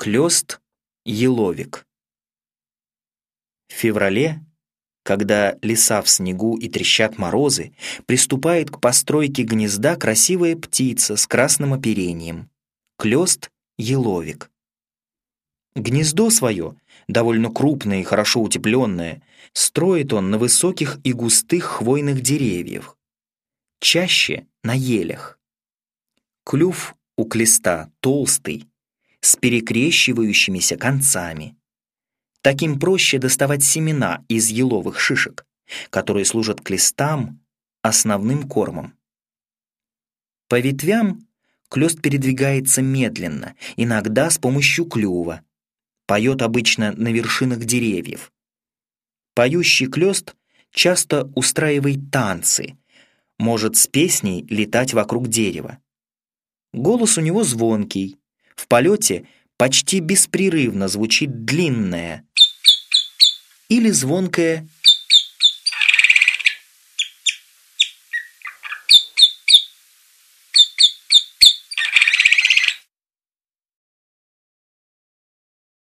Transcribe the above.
Клёст еловик. В феврале, когда леса в снегу и трещат морозы, приступает к постройке гнезда красивая птица с красным оперением. Клёст еловик. Гнездо свое, довольно крупное и хорошо утепленное, строит он на высоких и густых хвойных деревьях, чаще на елях. Клюв у клеста толстый, с перекрещивающимися концами. Таким проще доставать семена из еловых шишек, которые служат клестам основным кормом. По ветвям клёст передвигается медленно, иногда с помощью клюва. Поет обычно на вершинах деревьев. Поющий клёст часто устраивает танцы, может с песней летать вокруг дерева. Голос у него звонкий, в полете почти беспрерывно звучит длинное или звонкое